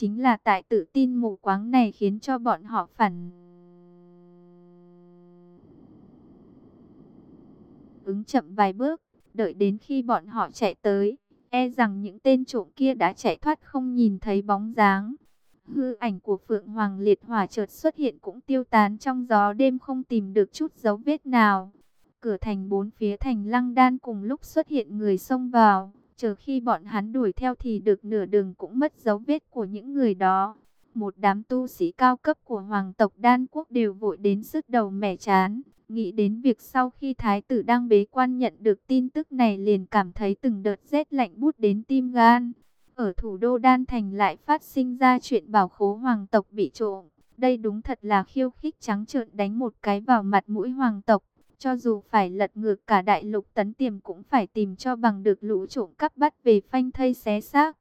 Chính là tại tự tin mù quáng này khiến cho bọn họ phản ứng chậm vài bước, đợi đến khi bọn họ chạy tới, e rằng những tên trộm kia đã chạy thoát không nhìn thấy bóng dáng. Hư ảnh của Phượng Hoàng Liệt Hỏa chợt xuất hiện cũng tiêu tán trong gió đêm không tìm được chút dấu vết nào. Cửa thành bốn phía thành lăng đan cùng lúc xuất hiện người xông vào, chờ khi bọn hắn đuổi theo thì được nửa đường cũng mất dấu vết của những người đó. Một đám tu sĩ cao cấp của hoàng tộc đan quốc đều vội đến sức đầu mẻ chán, nghĩ đến việc sau khi thái tử đang bế quan nhận được tin tức này liền cảm thấy từng đợt rét lạnh bút đến tim gan. Ở thủ đô Đan Thành lại phát sinh ra chuyện bảo khố hoàng tộc bị trộm. Đây đúng thật là khiêu khích trắng trợn đánh một cái vào mặt mũi hoàng tộc. Cho dù phải lật ngược cả đại lục tấn tiềm cũng phải tìm cho bằng được lũ trộm cắp bắt về phanh thây xé xác.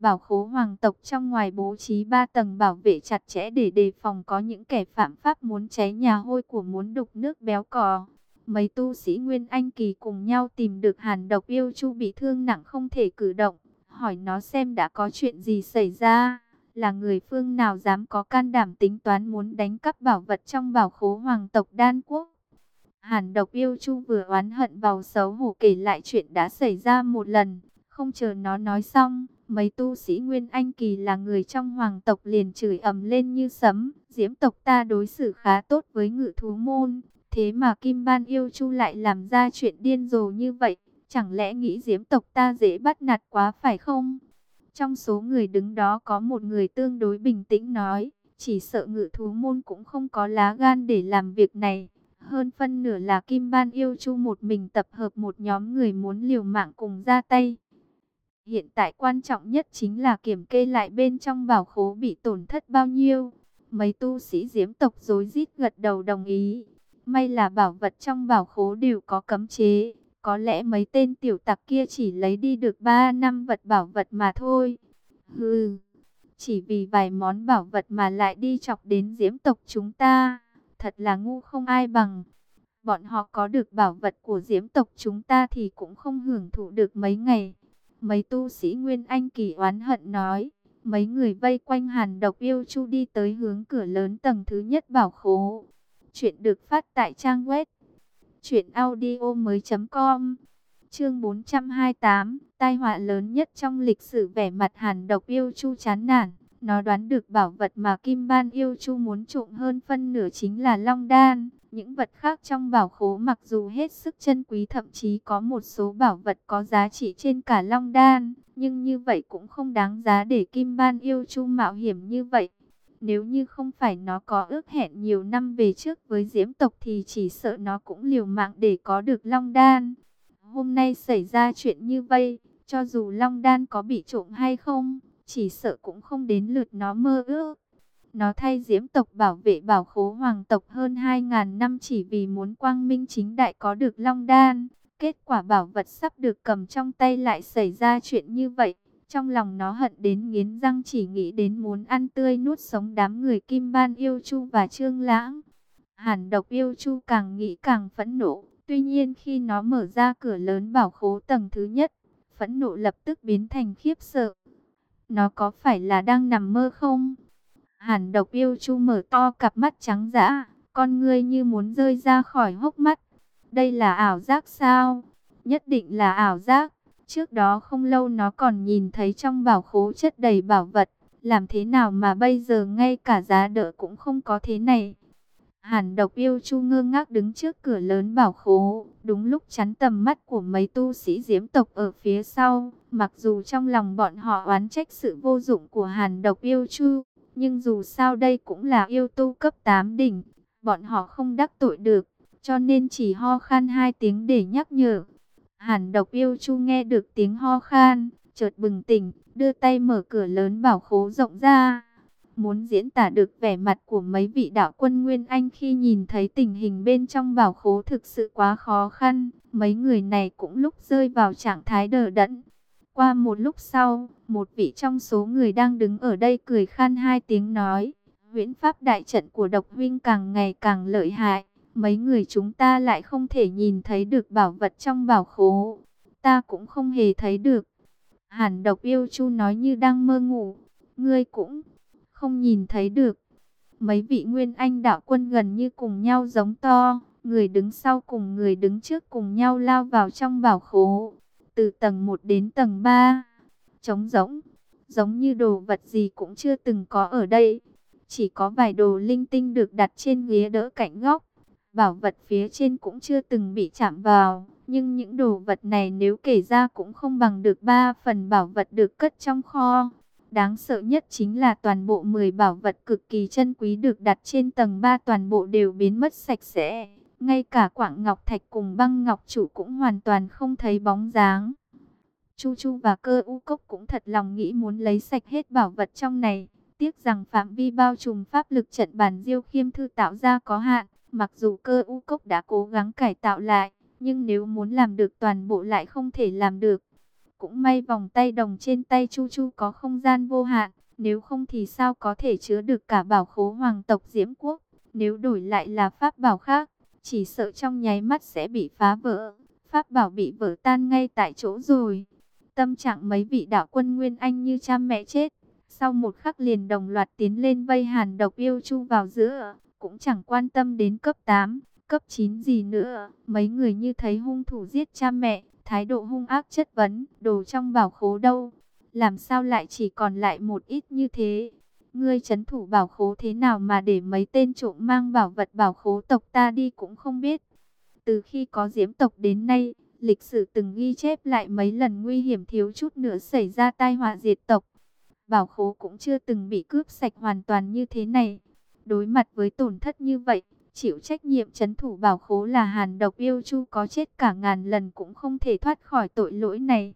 Bảo khố hoàng tộc trong ngoài bố trí ba tầng bảo vệ chặt chẽ để đề phòng có những kẻ phạm pháp muốn cháy nhà hôi của muốn đục nước béo cò. Mấy tu sĩ Nguyên Anh Kỳ cùng nhau tìm được hàn độc yêu chu bị thương nặng không thể cử động. Hỏi nó xem đã có chuyện gì xảy ra. Là người phương nào dám có can đảm tính toán muốn đánh cắp bảo vật trong bảo khố hoàng tộc đan quốc. Hàn độc yêu chu vừa oán hận vào xấu hổ kể lại chuyện đã xảy ra một lần. Không chờ nó nói xong, mấy tu sĩ Nguyên Anh Kỳ là người trong hoàng tộc liền chửi ầm lên như sấm. Diễm tộc ta đối xử khá tốt với ngự thú môn. Thế mà Kim Ban yêu chu lại làm ra chuyện điên rồ như vậy. Chẳng lẽ nghĩ diễm tộc ta dễ bắt nạt quá phải không? Trong số người đứng đó có một người tương đối bình tĩnh nói. Chỉ sợ ngự thú môn cũng không có lá gan để làm việc này. Hơn phân nửa là Kim Ban yêu chu một mình tập hợp một nhóm người muốn liều mạng cùng ra tay. Hiện tại quan trọng nhất chính là kiểm kê lại bên trong bảo khố bị tổn thất bao nhiêu. Mấy tu sĩ diễm tộc dối rít gật đầu đồng ý. May là bảo vật trong bảo khố đều có cấm chế. Có lẽ mấy tên tiểu tặc kia chỉ lấy đi được 3 năm vật bảo vật mà thôi. Hừ, chỉ vì vài món bảo vật mà lại đi chọc đến diễm tộc chúng ta. Thật là ngu không ai bằng. Bọn họ có được bảo vật của diễm tộc chúng ta thì cũng không hưởng thụ được mấy ngày. Mấy tu sĩ Nguyên Anh kỳ oán hận nói. Mấy người vây quanh hàn độc yêu chu đi tới hướng cửa lớn tầng thứ nhất bảo khố. Chuyện được phát tại trang web. Chuyện audio mới com Chương 428 Tai họa lớn nhất trong lịch sử vẻ mặt hàn độc yêu chu chán nản. Nó đoán được bảo vật mà Kim Ban yêu chu muốn trộm hơn phân nửa chính là Long Đan. Những vật khác trong bảo khố mặc dù hết sức chân quý thậm chí có một số bảo vật có giá trị trên cả Long Đan. Nhưng như vậy cũng không đáng giá để Kim Ban yêu chu mạo hiểm như vậy. Nếu như không phải nó có ước hẹn nhiều năm về trước với diễm tộc thì chỉ sợ nó cũng liều mạng để có được Long Đan. Hôm nay xảy ra chuyện như vậy, cho dù Long Đan có bị trộm hay không, chỉ sợ cũng không đến lượt nó mơ ước. Nó thay diễm tộc bảo vệ bảo khố hoàng tộc hơn 2.000 năm chỉ vì muốn quang minh chính đại có được long đan. Kết quả bảo vật sắp được cầm trong tay lại xảy ra chuyện như vậy. Trong lòng nó hận đến nghiến răng chỉ nghĩ đến muốn ăn tươi nuốt sống đám người kim ban yêu chu và trương lãng. Hàn độc yêu chu càng nghĩ càng phẫn nộ. Tuy nhiên khi nó mở ra cửa lớn bảo khố tầng thứ nhất, phẫn nộ lập tức biến thành khiếp sợ. Nó có phải là đang nằm mơ không? Hàn độc yêu chu mở to cặp mắt trắng dã, con ngươi như muốn rơi ra khỏi hốc mắt. Đây là ảo giác sao? Nhất định là ảo giác. Trước đó không lâu nó còn nhìn thấy trong bảo khố chất đầy bảo vật. Làm thế nào mà bây giờ ngay cả giá đỡ cũng không có thế này? Hàn độc yêu chu ngơ ngác đứng trước cửa lớn bảo khố, đúng lúc chắn tầm mắt của mấy tu sĩ diễm tộc ở phía sau. Mặc dù trong lòng bọn họ oán trách sự vô dụng của hàn độc yêu chu, nhưng dù sao đây cũng là yêu tu cấp 8 đỉnh, bọn họ không đắc tội được, cho nên chỉ ho khan hai tiếng để nhắc nhở. Hàn độc yêu chu nghe được tiếng ho khan, chợt bừng tỉnh, đưa tay mở cửa lớn bảo khố rộng ra. Muốn diễn tả được vẻ mặt của mấy vị đạo quân Nguyên Anh khi nhìn thấy tình hình bên trong bảo khố thực sự quá khó khăn. Mấy người này cũng lúc rơi vào trạng thái đờ đẫn. Qua một lúc sau, một vị trong số người đang đứng ở đây cười khan hai tiếng nói. Huyễn pháp đại trận của độc huynh càng ngày càng lợi hại. Mấy người chúng ta lại không thể nhìn thấy được bảo vật trong bảo khố. Ta cũng không hề thấy được. Hàn độc yêu chu nói như đang mơ ngủ. ngươi cũng không nhìn thấy được. Mấy vị nguyên anh đạo quân gần như cùng nhau giống to, người đứng sau cùng người đứng trước cùng nhau lao vào trong bảo khố. Từ tầng 1 đến tầng 3, trống rỗng, giống như đồ vật gì cũng chưa từng có ở đây. Chỉ có vài đồ linh tinh được đặt trên ghế đỡ cạnh góc. Bảo vật phía trên cũng chưa từng bị chạm vào. Nhưng những đồ vật này nếu kể ra cũng không bằng được ba phần bảo vật được cất trong kho. Đáng sợ nhất chính là toàn bộ 10 bảo vật cực kỳ chân quý được đặt trên tầng 3 toàn bộ đều biến mất sạch sẽ. Ngay cả quảng ngọc thạch cùng băng ngọc chủ cũng hoàn toàn không thấy bóng dáng. Chu Chu và cơ u cốc cũng thật lòng nghĩ muốn lấy sạch hết bảo vật trong này. Tiếc rằng phạm vi bao trùm pháp lực trận bàn diêu khiêm thư tạo ra có hạn. Mặc dù cơ u cốc đã cố gắng cải tạo lại, nhưng nếu muốn làm được toàn bộ lại không thể làm được. Cũng may vòng tay đồng trên tay Chu Chu có không gian vô hạn, nếu không thì sao có thể chứa được cả bảo khố hoàng tộc Diễm Quốc. Nếu đổi lại là pháp bảo khác, chỉ sợ trong nháy mắt sẽ bị phá vỡ. Pháp bảo bị vỡ tan ngay tại chỗ rồi. Tâm trạng mấy vị đạo quân Nguyên Anh như cha mẹ chết. Sau một khắc liền đồng loạt tiến lên vây hàn độc yêu chu vào giữa. Cũng chẳng quan tâm đến cấp 8, cấp 9 gì nữa. Mấy người như thấy hung thủ giết cha mẹ. Thái độ hung ác chất vấn. Đồ trong bảo khố đâu? Làm sao lại chỉ còn lại một ít như thế? Ngươi chấn thủ bảo khố thế nào mà để mấy tên trộm mang bảo vật bảo khố tộc ta đi cũng không biết. Từ khi có diễm tộc đến nay, lịch sử từng ghi chép lại mấy lần nguy hiểm thiếu chút nữa xảy ra tai họa diệt tộc. Bảo khố cũng chưa từng bị cướp sạch hoàn toàn như thế này. Đối mặt với tổn thất như vậy, chịu trách nhiệm chấn thủ bảo khố là hàn độc yêu chu có chết cả ngàn lần cũng không thể thoát khỏi tội lỗi này.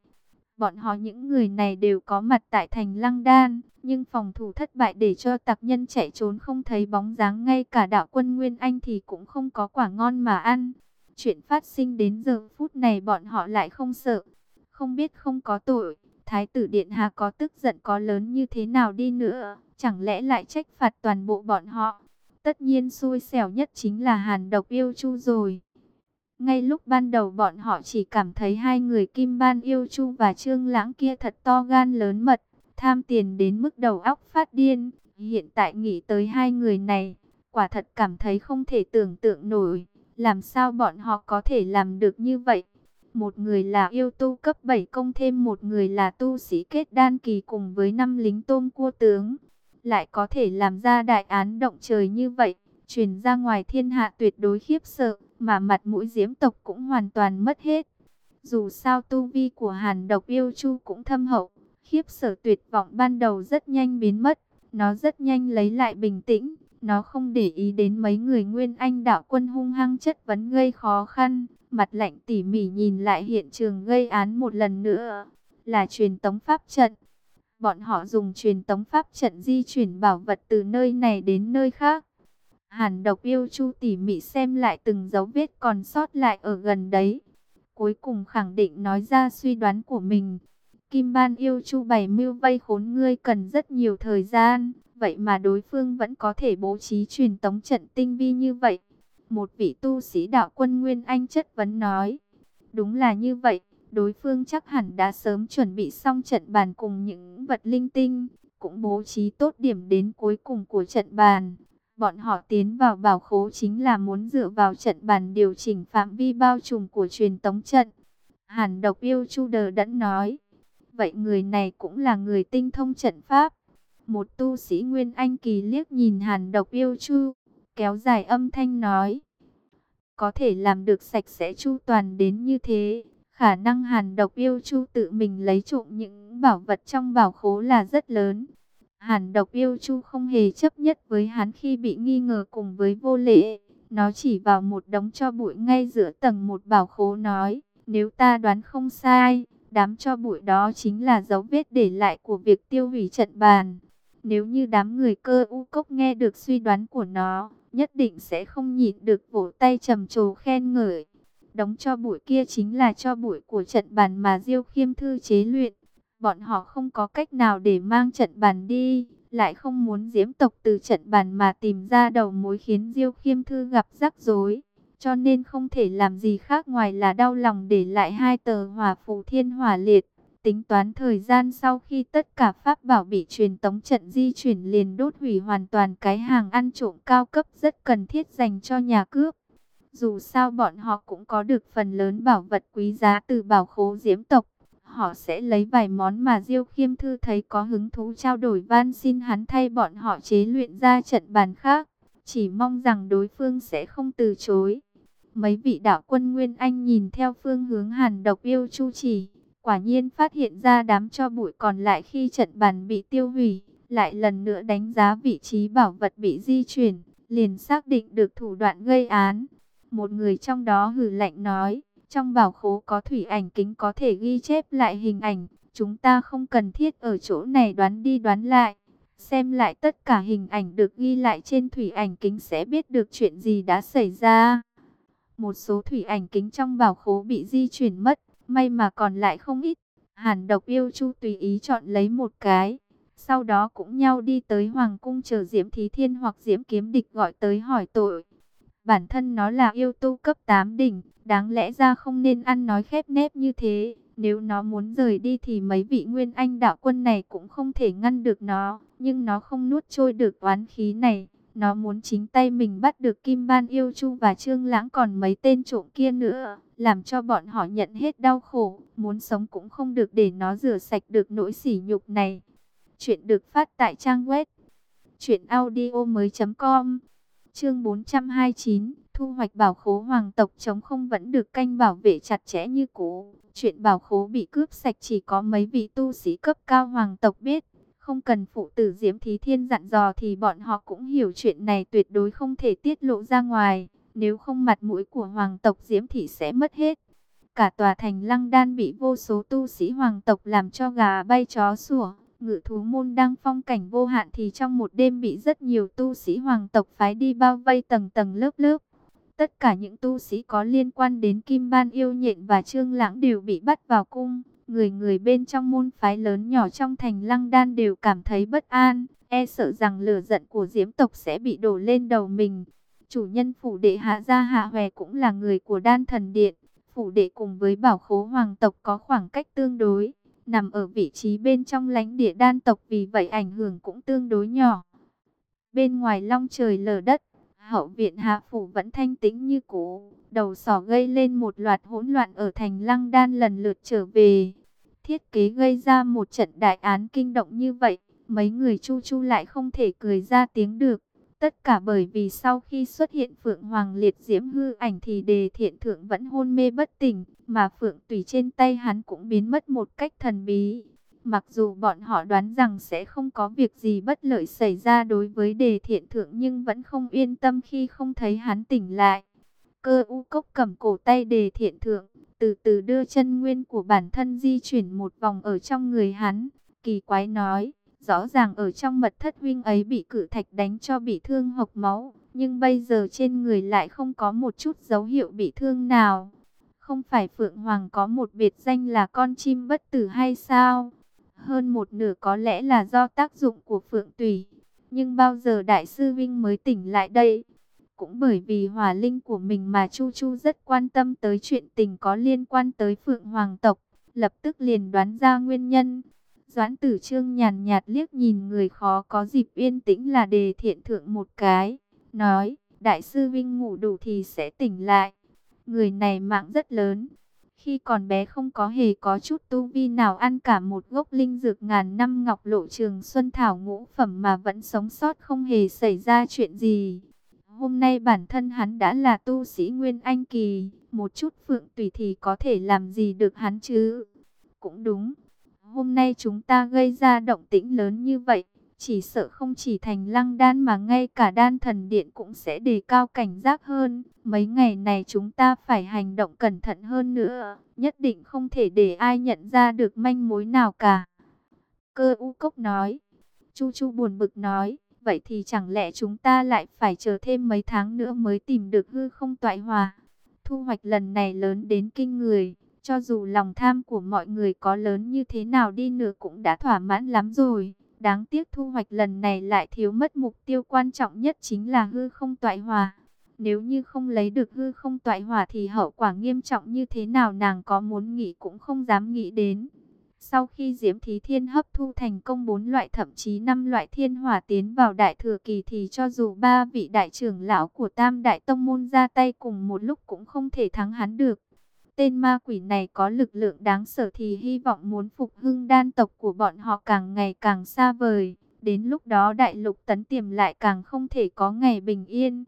Bọn họ những người này đều có mặt tại thành Lăng Đan, nhưng phòng thủ thất bại để cho tặc nhân chạy trốn không thấy bóng dáng ngay cả đạo quân Nguyên Anh thì cũng không có quả ngon mà ăn. Chuyện phát sinh đến giờ phút này bọn họ lại không sợ, không biết không có tội. Thái tử Điện Hà có tức giận có lớn như thế nào đi nữa, chẳng lẽ lại trách phạt toàn bộ bọn họ. Tất nhiên xui xẻo nhất chính là Hàn Độc Yêu Chu rồi. Ngay lúc ban đầu bọn họ chỉ cảm thấy hai người Kim Ban Yêu Chu và Trương Lãng kia thật to gan lớn mật, tham tiền đến mức đầu óc phát điên. Hiện tại nghĩ tới hai người này, quả thật cảm thấy không thể tưởng tượng nổi, làm sao bọn họ có thể làm được như vậy. Một người là yêu tu cấp 7 công thêm một người là tu sĩ kết đan kỳ cùng với năm lính tôm cua tướng. Lại có thể làm ra đại án động trời như vậy, truyền ra ngoài thiên hạ tuyệt đối khiếp sợ, mà mặt mũi diễm tộc cũng hoàn toàn mất hết. Dù sao tu vi của hàn độc yêu chu cũng thâm hậu, khiếp sợ tuyệt vọng ban đầu rất nhanh biến mất, nó rất nhanh lấy lại bình tĩnh. Nó không để ý đến mấy người nguyên anh đạo quân hung hăng chất vấn gây khó khăn, mặt lạnh tỉ mỉ nhìn lại hiện trường gây án một lần nữa, là truyền tống pháp trận. Bọn họ dùng truyền tống pháp trận di chuyển bảo vật từ nơi này đến nơi khác. Hàn độc yêu chu tỉ mỉ xem lại từng dấu vết còn sót lại ở gần đấy. Cuối cùng khẳng định nói ra suy đoán của mình. Kim ban yêu chu bày mưu vây khốn ngươi cần rất nhiều thời gian. Vậy mà đối phương vẫn có thể bố trí truyền tống trận tinh vi như vậy. Một vị tu sĩ đạo quân Nguyên Anh chất vấn nói. Đúng là như vậy, đối phương chắc hẳn đã sớm chuẩn bị xong trận bàn cùng những vật linh tinh. Cũng bố trí tốt điểm đến cuối cùng của trận bàn. Bọn họ tiến vào bảo khố chính là muốn dựa vào trận bàn điều chỉnh phạm vi bao trùm của truyền tống trận. Hàn độc yêu chu đờ đẫn nói. Vậy người này cũng là người tinh thông trận pháp. Một tu sĩ Nguyên Anh kỳ liếc nhìn hàn độc yêu chu, kéo dài âm thanh nói. Có thể làm được sạch sẽ chu toàn đến như thế, khả năng hàn độc yêu chu tự mình lấy trộm những bảo vật trong bảo khố là rất lớn. Hàn độc yêu chu không hề chấp nhất với hắn khi bị nghi ngờ cùng với vô lễ. Nó chỉ vào một đống cho bụi ngay giữa tầng một bảo khố nói, nếu ta đoán không sai, đám cho bụi đó chính là dấu vết để lại của việc tiêu hủy trận bàn. Nếu như đám người cơ u cốc nghe được suy đoán của nó, nhất định sẽ không nhịn được vỗ tay trầm trồ khen ngợi. Đóng cho bụi kia chính là cho bụi của trận bàn mà Diêu Khiêm Thư chế luyện. Bọn họ không có cách nào để mang trận bàn đi, lại không muốn diễm tộc từ trận bàn mà tìm ra đầu mối khiến Diêu Khiêm Thư gặp rắc rối. Cho nên không thể làm gì khác ngoài là đau lòng để lại hai tờ hỏa phù thiên hỏa liệt tính toán thời gian sau khi tất cả pháp bảo bị truyền tống trận di chuyển liền đốt hủy hoàn toàn cái hàng ăn trộm cao cấp rất cần thiết dành cho nhà cướp. Dù sao bọn họ cũng có được phần lớn bảo vật quý giá từ bảo khố diễm tộc. Họ sẽ lấy vài món mà Diêu Khiêm Thư thấy có hứng thú trao đổi van xin hắn thay bọn họ chế luyện ra trận bàn khác. Chỉ mong rằng đối phương sẽ không từ chối. Mấy vị đạo quân Nguyên Anh nhìn theo phương hướng hàn độc yêu chu chỉ. Quả nhiên phát hiện ra đám cho bụi còn lại khi trận bàn bị tiêu hủy. Lại lần nữa đánh giá vị trí bảo vật bị di chuyển. Liền xác định được thủ đoạn gây án. Một người trong đó hử lạnh nói. Trong bảo khố có thủy ảnh kính có thể ghi chép lại hình ảnh. Chúng ta không cần thiết ở chỗ này đoán đi đoán lại. Xem lại tất cả hình ảnh được ghi lại trên thủy ảnh kính sẽ biết được chuyện gì đã xảy ra. Một số thủy ảnh kính trong bảo khố bị di chuyển mất, may mà còn lại không ít. Hàn độc yêu chu tùy ý chọn lấy một cái. Sau đó cũng nhau đi tới Hoàng cung chờ Diễm Thí Thiên hoặc Diễm Kiếm Địch gọi tới hỏi tội. Bản thân nó là yêu tu cấp 8 đỉnh, đáng lẽ ra không nên ăn nói khép nép như thế. Nếu nó muốn rời đi thì mấy vị nguyên anh đạo quân này cũng không thể ngăn được nó. Nhưng nó không nuốt trôi được oán khí này. Nó muốn chính tay mình bắt được Kim Ban Yêu Chu và Trương Lãng còn mấy tên trộm kia nữa. Làm cho bọn họ nhận hết đau khổ. Muốn sống cũng không được để nó rửa sạch được nỗi sỉ nhục này. Chuyện được phát tại trang web. Chuyện audio mới.com Chương 429 Thu hoạch bảo khố hoàng tộc chống không vẫn được canh bảo vệ chặt chẽ như cũ. Chuyện bảo khố bị cướp sạch chỉ có mấy vị tu sĩ cấp cao hoàng tộc biết. Không cần phụ tử Diễm Thí Thiên dặn dò thì bọn họ cũng hiểu chuyện này tuyệt đối không thể tiết lộ ra ngoài. Nếu không mặt mũi của hoàng tộc Diễm Thị sẽ mất hết. Cả tòa thành lăng đan bị vô số tu sĩ hoàng tộc làm cho gà bay chó sủa. Ngự thú môn đang phong cảnh vô hạn thì trong một đêm bị rất nhiều tu sĩ hoàng tộc phái đi bao vây tầng tầng lớp lớp. Tất cả những tu sĩ có liên quan đến Kim Ban Yêu Nhện và Trương Lãng đều bị bắt vào cung. Người người bên trong môn phái lớn nhỏ trong thành Lăng Đan đều cảm thấy bất an, e sợ rằng lửa giận của Diễm tộc sẽ bị đổ lên đầu mình. Chủ nhân phủ đệ Hạ Gia Hạ Hòe cũng là người của Đan Thần Điện. Phủ đệ cùng với bảo khố hoàng tộc có khoảng cách tương đối, nằm ở vị trí bên trong lãnh địa đan tộc vì vậy ảnh hưởng cũng tương đối nhỏ. Bên ngoài long trời lở đất, hậu viện hạ phủ vẫn thanh tĩnh như cũ. Đầu sỏ gây lên một loạt hỗn loạn ở thành lăng đan lần lượt trở về. Thiết kế gây ra một trận đại án kinh động như vậy, mấy người chu chu lại không thể cười ra tiếng được. Tất cả bởi vì sau khi xuất hiện Phượng Hoàng liệt diễm hư ảnh thì đề thiện thượng vẫn hôn mê bất tỉnh, mà Phượng tùy trên tay hắn cũng biến mất một cách thần bí. Mặc dù bọn họ đoán rằng sẽ không có việc gì bất lợi xảy ra đối với đề thiện thượng nhưng vẫn không yên tâm khi không thấy hắn tỉnh lại. Cơ u cốc cầm cổ tay đề thiện thượng, từ từ đưa chân nguyên của bản thân di chuyển một vòng ở trong người hắn. Kỳ quái nói, rõ ràng ở trong mật thất huynh ấy bị cử thạch đánh cho bị thương hộc máu, nhưng bây giờ trên người lại không có một chút dấu hiệu bị thương nào. Không phải Phượng Hoàng có một biệt danh là con chim bất tử hay sao? hơn một nửa có lẽ là do tác dụng của Phượng Tùy. Nhưng bao giờ Đại sư Vinh mới tỉnh lại đây? Cũng bởi vì hòa linh của mình mà Chu Chu rất quan tâm tới chuyện tình có liên quan tới Phượng Hoàng tộc, lập tức liền đoán ra nguyên nhân. Doãn tử trương nhàn nhạt liếc nhìn người khó có dịp yên tĩnh là đề thiện thượng một cái, nói, Đại sư Vinh ngủ đủ thì sẽ tỉnh lại. Người này mạng rất lớn, khi còn bé không có hề có chút tu vi nào ăn cả một gốc linh dược ngàn năm ngọc lộ trường xuân thảo ngũ phẩm mà vẫn sống sót không hề xảy ra chuyện gì. Hôm nay bản thân hắn đã là tu sĩ Nguyên Anh Kỳ, một chút phượng tùy thì có thể làm gì được hắn chứ? Cũng đúng, hôm nay chúng ta gây ra động tĩnh lớn như vậy, chỉ sợ không chỉ thành lăng đan mà ngay cả đan thần điện cũng sẽ đề cao cảnh giác hơn. Mấy ngày này chúng ta phải hành động cẩn thận hơn nữa. Nhất định không thể để ai nhận ra được manh mối nào cả. Cơ u cốc nói. Chu chu buồn bực nói. Vậy thì chẳng lẽ chúng ta lại phải chờ thêm mấy tháng nữa mới tìm được hư không toại hòa. Thu hoạch lần này lớn đến kinh người. Cho dù lòng tham của mọi người có lớn như thế nào đi nữa cũng đã thỏa mãn lắm rồi. Đáng tiếc thu hoạch lần này lại thiếu mất mục tiêu quan trọng nhất chính là hư không toại hòa. Nếu như không lấy được hư không toại hòa thì hậu quả nghiêm trọng như thế nào nàng có muốn nghĩ cũng không dám nghĩ đến. Sau khi Diễm Thí Thiên hấp thu thành công bốn loại thậm chí năm loại thiên hỏa tiến vào đại thừa kỳ thì cho dù ba vị đại trưởng lão của Tam Đại Tông Môn ra tay cùng một lúc cũng không thể thắng hắn được. Tên ma quỷ này có lực lượng đáng sợ thì hy vọng muốn phục hưng đan tộc của bọn họ càng ngày càng xa vời. Đến lúc đó đại lục tấn tiềm lại càng không thể có ngày bình yên.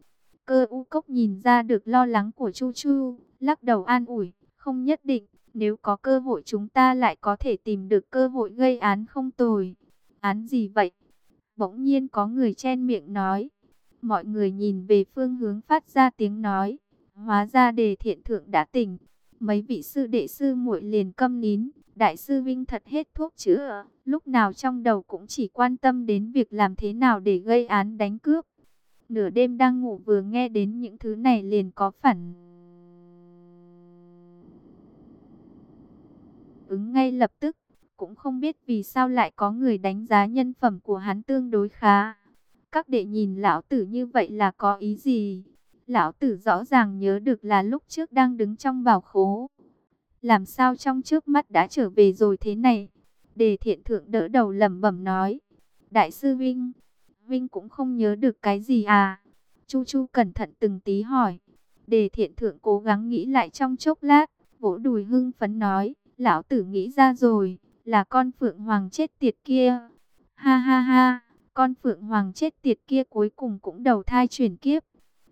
Cơ u cốc nhìn ra được lo lắng của Chu Chu, lắc đầu an ủi, không nhất định. Nếu có cơ hội chúng ta lại có thể tìm được cơ hội gây án không tồi. Án gì vậy? Bỗng nhiên có người chen miệng nói. Mọi người nhìn về phương hướng phát ra tiếng nói. Hóa ra đề thiện thượng đã tỉnh. Mấy vị sư đệ sư muội liền câm nín. Đại sư Vinh thật hết thuốc chữa. Lúc nào trong đầu cũng chỉ quan tâm đến việc làm thế nào để gây án đánh cướp. Nửa đêm đang ngủ vừa nghe đến những thứ này liền có phản ứng ngay lập tức. Cũng không biết vì sao lại có người đánh giá nhân phẩm của hắn tương đối khá. Các đệ nhìn lão tử như vậy là có ý gì? Lão tử rõ ràng nhớ được là lúc trước đang đứng trong bảo khố. Làm sao trong trước mắt đã trở về rồi thế này? Đề thiện thượng đỡ đầu lẩm bẩm nói. Đại sư Vinh, Vinh cũng không nhớ được cái gì à? Chu Chu cẩn thận từng tí hỏi. Đề thiện thượng cố gắng nghĩ lại trong chốc lát, vỗ đùi hưng phấn nói. Lão tử nghĩ ra rồi, là con Phượng Hoàng chết tiệt kia. Ha ha ha, con Phượng Hoàng chết tiệt kia cuối cùng cũng đầu thai chuyển kiếp.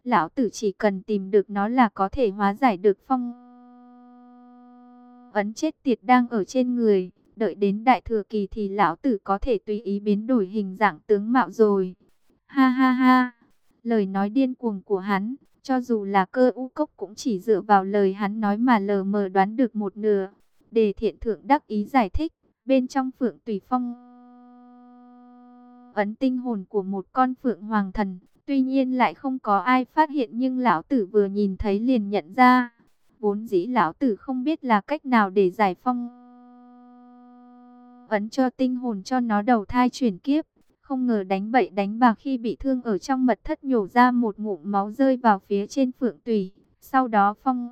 Lão tử chỉ cần tìm được nó là có thể hóa giải được phong ấn chết tiệt đang ở trên người. Đợi đến đại thừa kỳ thì lão tử có thể tùy ý biến đổi hình dạng tướng mạo rồi. Ha ha ha, lời nói điên cuồng của hắn, cho dù là cơ u cốc cũng chỉ dựa vào lời hắn nói mà lờ mờ đoán được một nửa. Đề thiện thượng đắc ý giải thích, bên trong phượng tùy phong ấn tinh hồn của một con phượng hoàng thần, tuy nhiên lại không có ai phát hiện nhưng lão tử vừa nhìn thấy liền nhận ra. Vốn dĩ lão tử không biết là cách nào để giải phong ấn cho tinh hồn cho nó đầu thai chuyển kiếp. Không ngờ đánh bậy đánh bà khi bị thương ở trong mật thất nhổ ra một ngụm máu rơi vào phía trên phượng tùy. Sau đó phong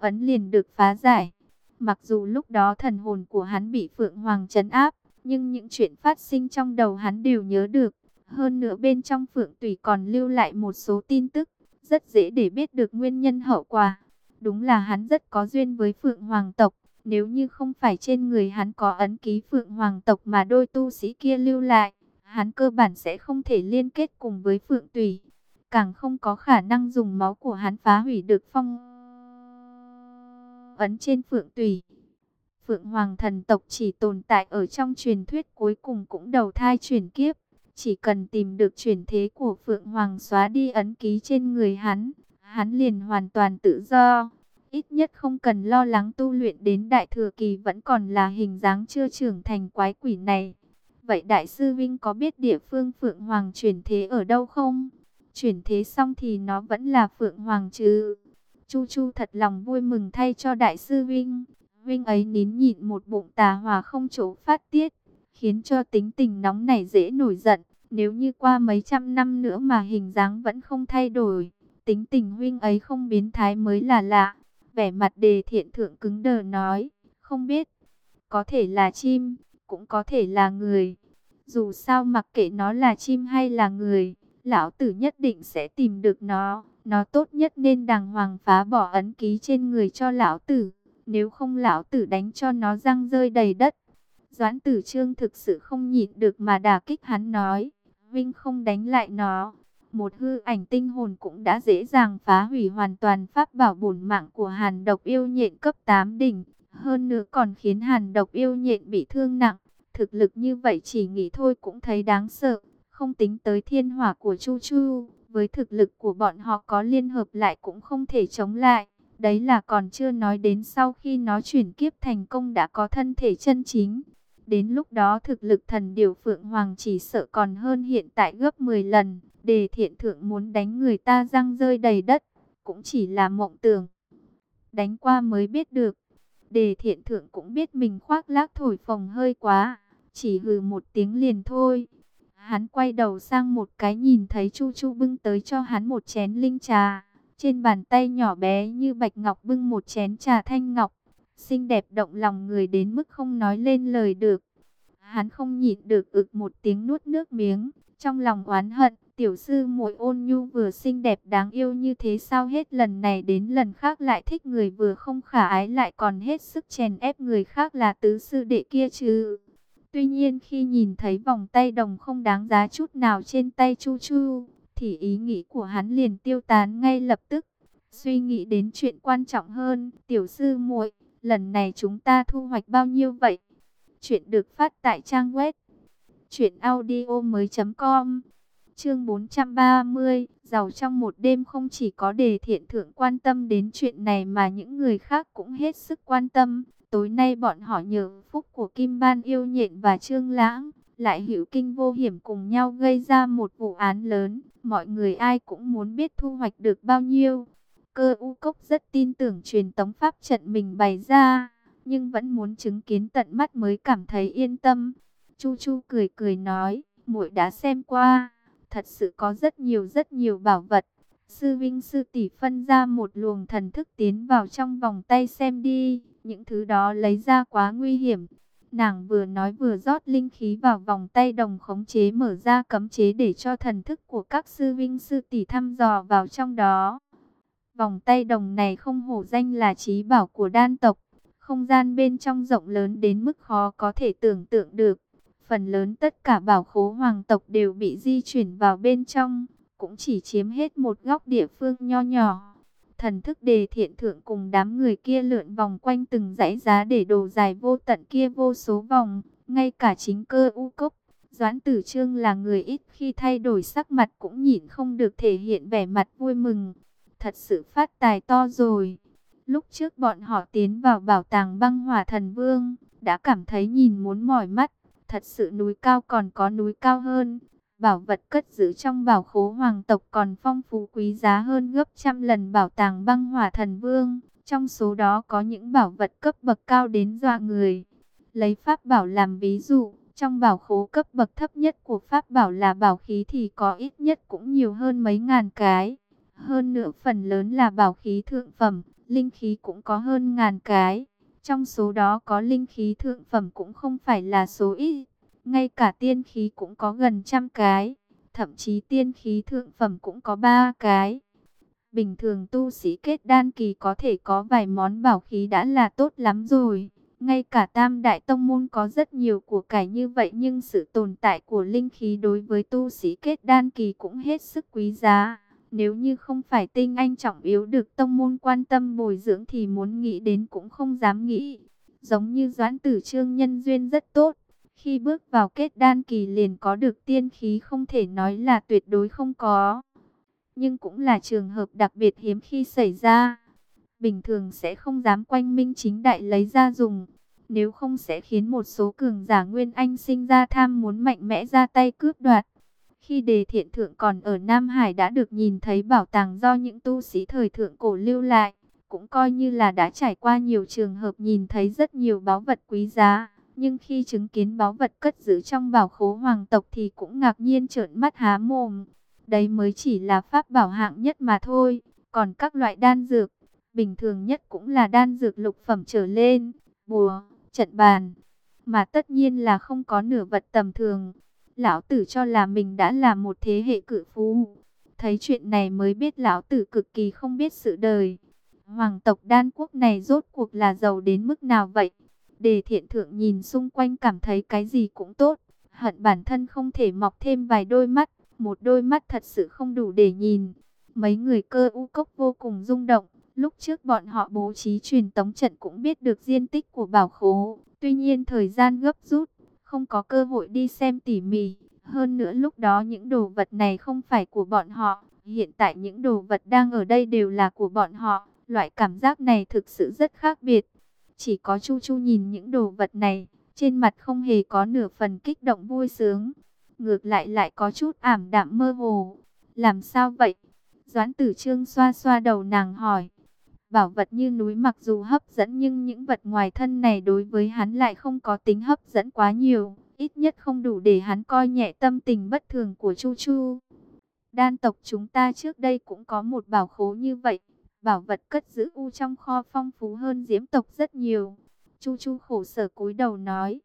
ấn liền được phá giải. Mặc dù lúc đó thần hồn của hắn bị Phượng Hoàng trấn áp, nhưng những chuyện phát sinh trong đầu hắn đều nhớ được. Hơn nữa bên trong Phượng Tùy còn lưu lại một số tin tức, rất dễ để biết được nguyên nhân hậu quả. Đúng là hắn rất có duyên với Phượng Hoàng tộc, nếu như không phải trên người hắn có ấn ký Phượng Hoàng tộc mà đôi tu sĩ kia lưu lại, hắn cơ bản sẽ không thể liên kết cùng với Phượng Tùy. Càng không có khả năng dùng máu của hắn phá hủy được phong ấn trên phượng tùy. Phượng Hoàng thần tộc chỉ tồn tại ở trong truyền thuyết cuối cùng cũng đầu thai chuyển kiếp. Chỉ cần tìm được chuyển thế của Phượng Hoàng xóa đi ấn ký trên người hắn, hắn liền hoàn toàn tự do. Ít nhất không cần lo lắng tu luyện đến đại thừa kỳ vẫn còn là hình dáng chưa trưởng thành quái quỷ này. Vậy Đại sư Vinh có biết địa phương Phượng Hoàng chuyển thế ở đâu không? Chuyển thế xong thì nó vẫn là Phượng Hoàng chứ? Chu Chu thật lòng vui mừng thay cho đại sư Vinh. Vinh ấy nín nhịn một bụng tà hòa không chỗ phát tiết, khiến cho tính tình nóng này dễ nổi giận. Nếu như qua mấy trăm năm nữa mà hình dáng vẫn không thay đổi, tính tình huynh ấy không biến thái mới là lạ. Vẻ mặt đề thiện thượng cứng đờ nói, không biết, có thể là chim, cũng có thể là người. Dù sao mặc kệ nó là chim hay là người, lão tử nhất định sẽ tìm được nó. Nó tốt nhất nên đàng hoàng phá bỏ ấn ký trên người cho lão tử. Nếu không lão tử đánh cho nó răng rơi đầy đất. Doãn tử trương thực sự không nhịn được mà đả kích hắn nói. Vinh không đánh lại nó. Một hư ảnh tinh hồn cũng đã dễ dàng phá hủy hoàn toàn pháp bảo bổn mạng của hàn độc yêu nhện cấp 8 đỉnh. Hơn nữa còn khiến hàn độc yêu nhện bị thương nặng. Thực lực như vậy chỉ nghĩ thôi cũng thấy đáng sợ. Không tính tới thiên hỏa của Chu Chu, với thực lực của bọn họ có liên hợp lại cũng không thể chống lại. Đấy là còn chưa nói đến sau khi nó chuyển kiếp thành công đã có thân thể chân chính. Đến lúc đó thực lực thần điều Phượng Hoàng chỉ sợ còn hơn hiện tại gấp 10 lần. Đề thiện thượng muốn đánh người ta răng rơi đầy đất, cũng chỉ là mộng tưởng. Đánh qua mới biết được. Đề thiện thượng cũng biết mình khoác lác thổi phồng hơi quá. Chỉ hừ một tiếng liền thôi. Hắn quay đầu sang một cái nhìn thấy Chu Chu bưng tới cho hắn một chén linh trà. Trên bàn tay nhỏ bé như bạch ngọc bưng một chén trà thanh ngọc xinh đẹp động lòng người đến mức không nói lên lời được. Hắn không nhịn được ực một tiếng nuốt nước miếng, trong lòng oán hận, tiểu sư muội ôn nhu vừa xinh đẹp đáng yêu như thế sao hết lần này đến lần khác lại thích người vừa không khả ái lại còn hết sức chèn ép người khác là tứ sư đệ kia chứ. Tuy nhiên khi nhìn thấy vòng tay đồng không đáng giá chút nào trên tay Chu Chu, thì ý nghĩ của hắn liền tiêu tán ngay lập tức. Suy nghĩ đến chuyện quan trọng hơn, tiểu sư muội, lần này chúng ta thu hoạch bao nhiêu vậy? Chuyện được phát tại trang web truyệnaudiomoi.com. Chương 430, giàu trong một đêm không chỉ có Đề Thiện thượng quan tâm đến chuyện này mà những người khác cũng hết sức quan tâm. Tối nay bọn họ nhờ phúc của Kim Ban yêu nhện và Trương Lãng, lại hữu kinh vô hiểm cùng nhau gây ra một vụ án lớn, mọi người ai cũng muốn biết thu hoạch được bao nhiêu. Cơ u cốc rất tin tưởng truyền tống pháp trận mình bày ra, nhưng vẫn muốn chứng kiến tận mắt mới cảm thấy yên tâm. Chu Chu cười cười nói, muội đã xem qua, thật sự có rất nhiều rất nhiều bảo vật. Sư Vinh Sư tỷ phân ra một luồng thần thức tiến vào trong vòng tay xem đi, những thứ đó lấy ra quá nguy hiểm. Nàng vừa nói vừa rót linh khí vào vòng tay đồng khống chế mở ra cấm chế để cho thần thức của các sư vinh sư tỷ thăm dò vào trong đó. Vòng tay đồng này không hổ danh là trí bảo của đan tộc. Không gian bên trong rộng lớn đến mức khó có thể tưởng tượng được. Phần lớn tất cả bảo khố hoàng tộc đều bị di chuyển vào bên trong, cũng chỉ chiếm hết một góc địa phương nho nhỏ. Thần thức đề thiện thượng cùng đám người kia lượn vòng quanh từng dãy giá để đồ dài vô tận kia vô số vòng, ngay cả chính cơ u cốc. Doãn tử trương là người ít khi thay đổi sắc mặt cũng nhịn không được thể hiện vẻ mặt vui mừng. Thật sự phát tài to rồi. Lúc trước bọn họ tiến vào bảo tàng băng hỏa thần vương, đã cảm thấy nhìn muốn mỏi mắt. Thật sự núi cao còn có núi cao hơn. Bảo vật cất giữ trong bảo khố hoàng tộc còn phong phú quý giá hơn gấp trăm lần bảo tàng băng hỏa thần vương. Trong số đó có những bảo vật cấp bậc cao đến dọa người. Lấy pháp bảo làm ví dụ, trong bảo khố cấp bậc thấp nhất của pháp bảo là bảo khí thì có ít nhất cũng nhiều hơn mấy ngàn cái. Hơn nữa phần lớn là bảo khí thượng phẩm, linh khí cũng có hơn ngàn cái. Trong số đó có linh khí thượng phẩm cũng không phải là số ít, ngay cả tiên khí cũng có gần trăm cái, thậm chí tiên khí thượng phẩm cũng có ba cái. Bình thường tu sĩ kết đan kỳ có thể có vài món bảo khí đã là tốt lắm rồi. Ngay cả tam đại tông môn có rất nhiều của cải như vậy nhưng sự tồn tại của linh khí đối với tu sĩ kết đan kỳ cũng hết sức quý giá. Nếu như không phải tinh anh trọng yếu được tông môn quan tâm bồi dưỡng thì muốn nghĩ đến cũng không dám nghĩ. Giống như doãn tử trương nhân duyên rất tốt. Khi bước vào kết đan kỳ liền có được tiên khí không thể nói là tuyệt đối không có. Nhưng cũng là trường hợp đặc biệt hiếm khi xảy ra. Bình thường sẽ không dám quanh minh chính đại lấy ra dùng. Nếu không sẽ khiến một số cường giả nguyên anh sinh ra tham muốn mạnh mẽ ra tay cướp đoạt. Khi đề thiện thượng còn ở Nam Hải đã được nhìn thấy bảo tàng do những tu sĩ thời thượng cổ lưu lại, cũng coi như là đã trải qua nhiều trường hợp nhìn thấy rất nhiều báu vật quý giá. Nhưng khi chứng kiến báu vật cất giữ trong bảo khố hoàng tộc thì cũng ngạc nhiên trợn mắt há mồm. Đấy mới chỉ là pháp bảo hạng nhất mà thôi, còn các loại đan dược, bình thường nhất cũng là đan dược lục phẩm trở lên, bùa, trận bàn, mà tất nhiên là không có nửa vật tầm thường lão tử cho là mình đã là một thế hệ cự phú. Thấy chuyện này mới biết lão tử cực kỳ không biết sự đời. Hoàng tộc đan quốc này rốt cuộc là giàu đến mức nào vậy? Đề thiện thượng nhìn xung quanh cảm thấy cái gì cũng tốt. Hận bản thân không thể mọc thêm vài đôi mắt. Một đôi mắt thật sự không đủ để nhìn. Mấy người cơ u cốc vô cùng rung động. Lúc trước bọn họ bố trí truyền tống trận cũng biết được diên tích của bảo khố. Tuy nhiên thời gian gấp rút không có cơ hội đi xem tỉ mỉ. Hơn nữa lúc đó những đồ vật này không phải của bọn họ, hiện tại những đồ vật đang ở đây đều là của bọn họ. Loại cảm giác này thực sự rất khác biệt. Chỉ có Chu Chu nhìn những đồ vật này, trên mặt không hề có nửa phần kích động vui sướng. Ngược lại lại có chút ảm đạm mơ hồ. Làm sao vậy? Doãn tử trương xoa xoa đầu nàng hỏi. Bảo vật như núi mặc dù hấp dẫn nhưng những vật ngoài thân này đối với hắn lại không có tính hấp dẫn quá nhiều. Ít nhất không đủ để hắn coi nhẹ tâm tình bất thường của Chu Chu. Đan tộc chúng ta trước đây cũng có một bảo khố như vậy. Bảo vật cất giữ u trong kho phong phú hơn diễm tộc rất nhiều. Chu Chu khổ sở cúi đầu nói.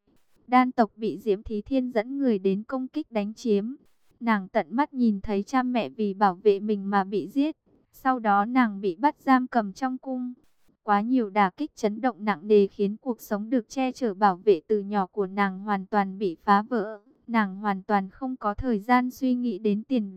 Đan tộc bị Diễm Thí Thiên dẫn người đến công kích đánh chiếm. Nàng tận mắt nhìn thấy cha mẹ vì bảo vệ mình mà bị giết. Sau đó nàng bị bắt giam cầm trong cung. Quá nhiều đả kích chấn động nặng nề khiến cuộc sống được che chở bảo vệ từ nhỏ của nàng hoàn toàn bị phá vỡ. Nàng hoàn toàn không có thời gian suy nghĩ đến tiền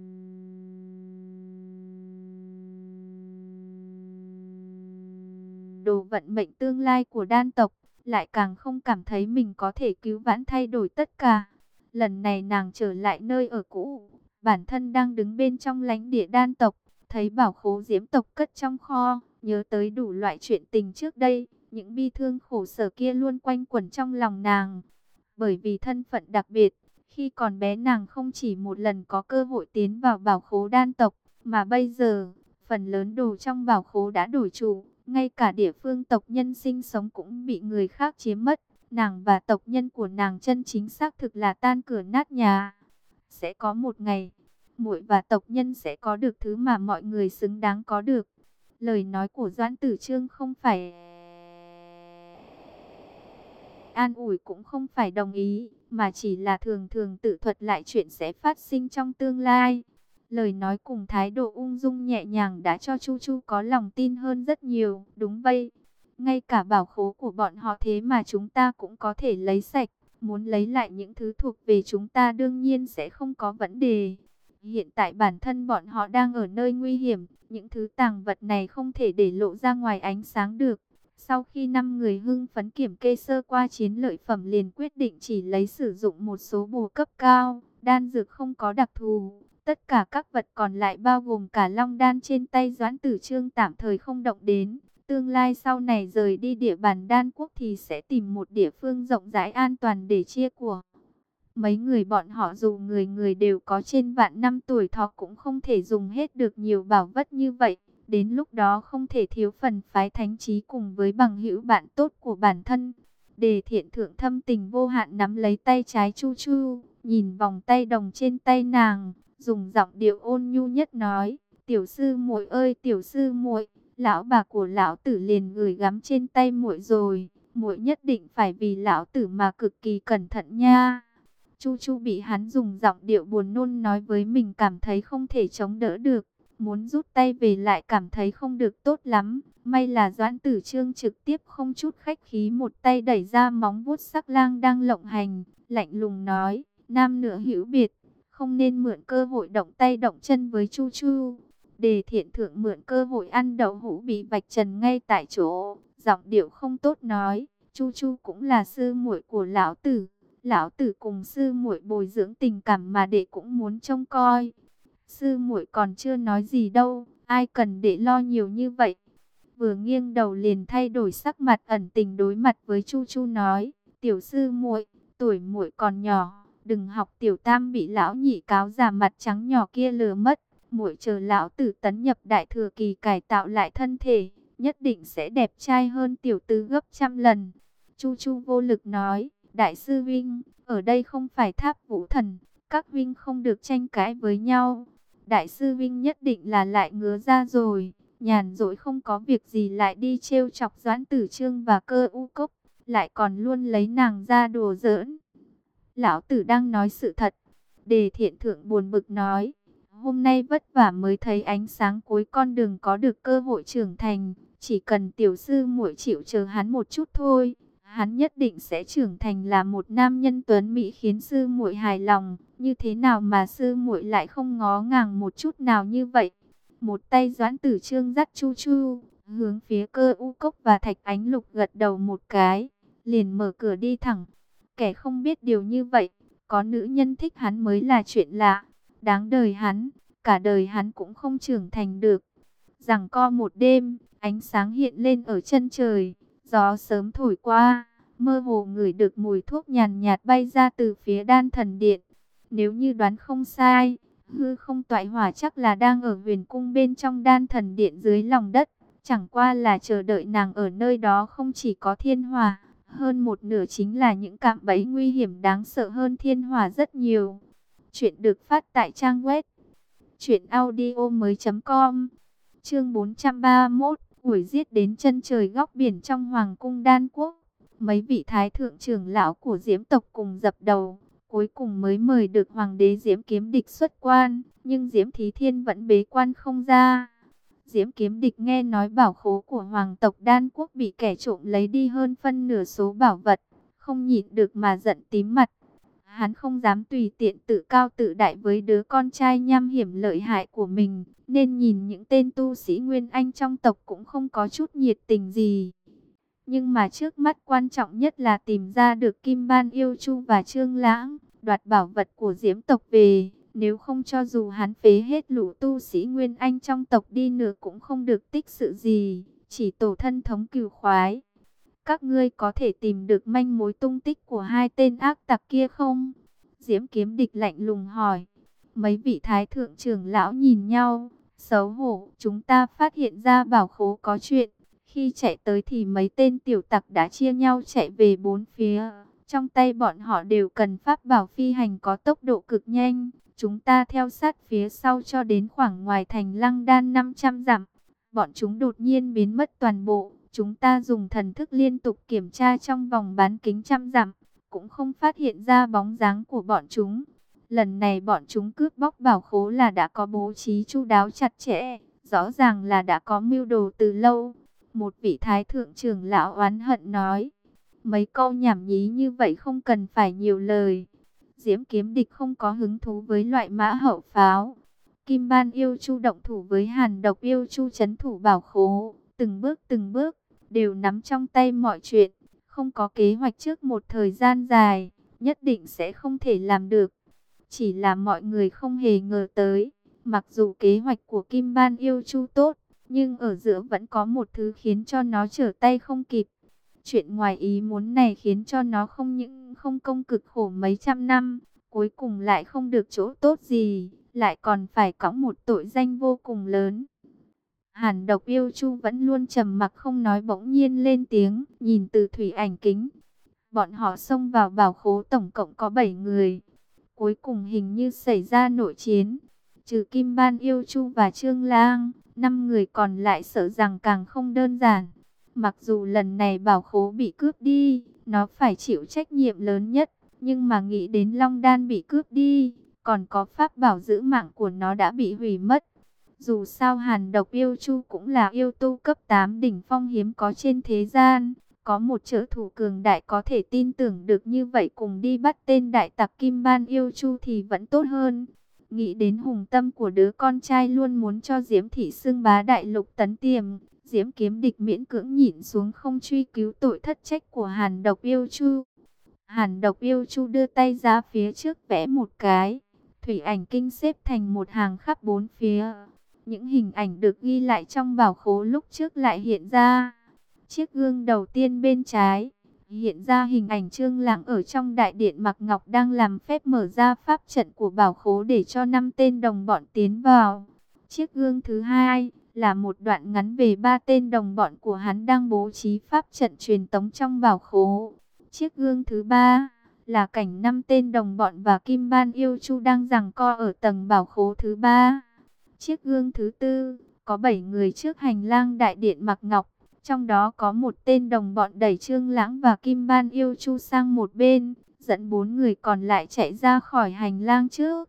đồ vận mệnh tương lai của đan tộc, lại càng không cảm thấy mình có thể cứu vãn thay đổi tất cả. Lần này nàng trở lại nơi ở cũ, bản thân đang đứng bên trong lãnh địa đan tộc, thấy bảo khố diễm tộc cất trong kho, nhớ tới đủ loại chuyện tình trước đây, những bi thương khổ sở kia luôn quanh quẩn trong lòng nàng. Bởi vì thân phận đặc biệt, khi còn bé nàng không chỉ một lần có cơ hội tiến vào bảo khố đan tộc, mà bây giờ, phần lớn đồ trong bảo khố đã đổi chủ, ngay cả địa phương tộc nhân sinh sống cũng bị người khác chiếm mất. Nàng và tộc nhân của nàng chân chính xác thực là tan cửa nát nhà. Sẽ có một ngày, muội và tộc nhân sẽ có được thứ mà mọi người xứng đáng có được. Lời nói của Doãn Tử Trương không phải an ủi cũng không phải đồng ý, mà chỉ là thường thường tự thuật lại chuyện sẽ phát sinh trong tương lai. Lời nói cùng thái độ ung dung nhẹ nhàng đã cho Chu Chu có lòng tin hơn rất nhiều. Đúng vậy, ngay cả bảo khố của bọn họ thế mà chúng ta cũng có thể lấy sạch. Muốn lấy lại những thứ thuộc về chúng ta đương nhiên sẽ không có vấn đề. Hiện tại bản thân bọn họ đang ở nơi nguy hiểm, những thứ tàng vật này không thể để lộ ra ngoài ánh sáng được. Sau khi năm người hưng phấn kiểm kê sơ qua chiến lợi phẩm liền quyết định chỉ lấy sử dụng một số bùa cấp cao, đan dược không có đặc thù. Tất cả các vật còn lại bao gồm cả long đan trên tay Doãn Tử Trương tạm thời không động đến. Tương lai sau này rời đi địa bàn đan quốc thì sẽ tìm một địa phương rộng rãi an toàn để chia của. Mấy người bọn họ dù người người đều có trên vạn năm tuổi thọ cũng không thể dùng hết được nhiều bảo vật như vậy. Đến lúc đó không thể thiếu phần phái thánh trí cùng với bằng hữu bạn tốt của bản thân. Đề thiện thượng thâm tình vô hạn nắm lấy tay trái chu chu, nhìn vòng tay đồng trên tay nàng, dùng giọng điệu ôn nhu nhất nói, "Tiểu sư muội ơi, tiểu sư muội, lão bà của lão tử liền gửi gắm trên tay muội rồi, muội nhất định phải vì lão tử mà cực kỳ cẩn thận nha." Chu Chu bị hắn dùng giọng điệu buồn nôn nói với mình cảm thấy không thể chống đỡ được, muốn rút tay về lại cảm thấy không được tốt lắm. May là Doãn Tử Trương trực tiếp không chút khách khí một tay đẩy ra móng vuốt sắc lang đang lộng hành, lạnh lùng nói, nam nửa hữu biệt, không nên mượn cơ hội động tay động chân với Chu Chu. Đề thiện thượng mượn cơ hội ăn đậu hũ bị vạch trần ngay tại chỗ, giọng điệu không tốt nói, Chu Chu cũng là sư muội của lão tử. Lão tử cùng sư muội bồi dưỡng tình cảm mà đệ cũng muốn trông coi. Sư muội còn chưa nói gì đâu, ai cần đệ lo nhiều như vậy. Vừa nghiêng đầu liền thay đổi sắc mặt ẩn tình đối mặt với Chu Chu nói, tiểu sư muội, tuổi muội còn nhỏ, đừng học tiểu tam bị lão nhị cáo già mặt trắng nhỏ kia lừa mất. Muội chờ lão tử tấn nhập đại thừa kỳ cải tạo lại thân thể, nhất định sẽ đẹp trai hơn tiểu tư gấp trăm lần. Chu Chu vô lực nói, đại sư Vinh, ở đây không phải tháp vũ thần, các Vinh không được tranh cãi với nhau. Đại sư Vinh nhất định là lại ngứa ra rồi, nhàn rỗi không có việc gì lại đi trêu chọc Doãn Tử Trương và cơ u cốc, lại còn luôn lấy nàng ra đùa giỡn. Lão tử đang nói sự thật. Đề thiện thượng buồn bực nói. Hôm nay vất vả mới thấy ánh sáng cuối con đường có được cơ hội trưởng thành. Chỉ cần tiểu sư muội chịu chờ hắn một chút thôi. Hắn nhất định sẽ trưởng thành là một nam nhân tuấn mỹ khiến sư muội hài lòng. Như thế nào mà sư muội lại không ngó ngàng một chút nào như vậy? Một tay doãn tử trương dắt chu chu, hướng phía cơ u cốc và thạch ánh lục gật đầu một cái, liền mở cửa đi thẳng. Kẻ không biết điều như vậy, có nữ nhân thích hắn mới là chuyện lạ. Đáng đời hắn, cả đời hắn cũng không trưởng thành được. Rằng co một đêm, ánh sáng hiện lên ở chân trời, gió sớm thổi qua, mơ hồ ngửi được mùi thuốc nhàn nhạt bay ra từ phía đan thần điện. Nếu như đoán không sai, hư không toại hỏa chắc là đang ở huyền cung bên trong đan thần điện dưới lòng đất. Chẳng qua là chờ đợi nàng ở nơi đó không chỉ có thiên hỏa, hơn một nửa chính là những cạm bẫy nguy hiểm đáng sợ hơn thiên hỏa rất nhiều. Chuyện được phát tại trang web truyệnaudiomoi.com. Chương 431, đuổi giết đến chân trời góc biển trong Hoàng cung Đan Quốc. Mấy vị thái thượng trưởng lão của Diễm tộc cùng dập đầu, cuối cùng mới mời được Hoàng đế Diễm kiếm địch xuất quan, nhưng Diễm Thí Thiên vẫn bế quan không ra. Diễm kiếm địch nghe nói bảo khố của Hoàng tộc Đan Quốc bị kẻ trộm lấy đi hơn phân nửa số bảo vật, không nhịn được mà giận tím mặt. Hắn không dám tùy tiện tự cao tự đại với đứa con trai nham hiểm lợi hại của mình, nên nhìn những tên tu sĩ Nguyên Anh trong tộc cũng không có chút nhiệt tình gì. Nhưng mà trước mắt quan trọng nhất là tìm ra được Kim Ban Yêu Chu và Trương Lãng, đoạt bảo vật của Diễm tộc về. Nếu không cho dù hắn phế hết lũ tu sĩ Nguyên Anh trong tộc đi nữa cũng không được tích sự gì, chỉ tổ thân thống cừu khoái. Các ngươi có thể tìm được manh mối tung tích của hai tên ác tặc kia không? Diễm kiếm địch lạnh lùng hỏi. Mấy vị thái thượng trưởng lão nhìn nhau, xấu hổ, chúng ta phát hiện ra bảo khố có chuyện. Khi chạy tới thì mấy tên tiểu tặc đã chia nhau chạy về bốn phía. Trong tay bọn họ đều cần pháp bảo phi hành có tốc độ cực nhanh. Chúng ta theo sát phía sau cho đến khoảng ngoài thành lăng đan 500 dặm. Bọn chúng đột nhiên biến mất toàn bộ. Chúng ta dùng thần thức liên tục kiểm tra trong vòng bán kính trăm dặm. Cũng không phát hiện ra bóng dáng của bọn chúng. Lần này bọn chúng cướp bóc bảo khố là đã có bố trí chu đáo chặt chẽ. Rõ ràng là đã có mưu đồ từ lâu. Một vị thái thượng trưởng lão oán hận nói. Mấy câu nhảm nhí như vậy không cần phải nhiều lời. Diễm kiếm địch không có hứng thú với loại mã hậu pháo. Kim ban yêu chu động thủ với hàn độc yêu chu chấn thủ bảo khố. Từng bước từng bước, đều nắm trong tay mọi chuyện. Không có kế hoạch trước một thời gian dài, nhất định sẽ không thể làm được. Chỉ là mọi người không hề ngờ tới. Mặc dù kế hoạch của Kim Ban yêu chu tốt, nhưng ở giữa vẫn có một thứ khiến cho nó trở tay không kịp. Chuyện ngoài ý muốn này khiến cho nó không những không công cực khổ mấy trăm năm, cuối cùng lại không được chỗ tốt gì, lại còn phải cõng một tội danh vô cùng lớn. Hàn độc yêu chu vẫn luôn trầm mặc không nói bỗng nhiên lên tiếng, nhìn từ thủy ảnh kính. Bọn họ xông vào bảo khố tổng cộng có 7 người. Cuối cùng hình như xảy ra nội chiến. Trừ Kim Ban yêu chu và Trương Lang, năm người còn lại sợ rằng càng không đơn giản. Mặc dù lần này bảo khố bị cướp đi, nó phải chịu trách nhiệm lớn nhất. Nhưng mà nghĩ đến Long Đan bị cướp đi, còn có pháp bảo giữ mạng của nó đã bị hủy mất. Dù sao hàn độc yêu chu cũng là yêu tu cấp 8 đỉnh phong hiếm có trên thế gian. Có một trợ thủ cường đại có thể tin tưởng được như vậy cùng đi bắt tên đại tặc Kim Ban yêu chu thì vẫn tốt hơn. Nghĩ đến hùng tâm của đứa con trai luôn muốn cho Diễm Thị xưng bá đại lục tấn tiềm. Diễm kiếm địch miễn cưỡng nhìn xuống không truy cứu tội thất trách của hàn độc yêu chu. Hàn độc yêu chu đưa tay ra phía trước vẽ một cái. Thủy ảnh kinh xếp thành một hàng khắp bốn phía. Những hình ảnh được ghi lại trong bảo khố lúc trước lại hiện ra. Chiếc gương đầu tiên bên trái, hiện ra hình ảnh trương lãng ở trong đại điện Mạc Ngọc đang làm phép mở ra pháp trận của bảo khố để cho năm tên đồng bọn tiến vào. Chiếc gương thứ hai là một đoạn ngắn về ba tên đồng bọn của hắn đang bố trí pháp trận truyền tống trong bảo khố. Chiếc gương thứ ba là cảnh năm tên đồng bọn và Kim Ban Yêu Chu đang giằng co ở tầng bảo khố thứ ba. Chiếc gương thứ tư, có 7 người trước hành lang đại điện mặc Ngọc, trong đó có một tên đồng bọn đẩy Trương Lãng và Kim Ban Yêu Chu sang một bên, dẫn bốn người còn lại chạy ra khỏi hành lang trước.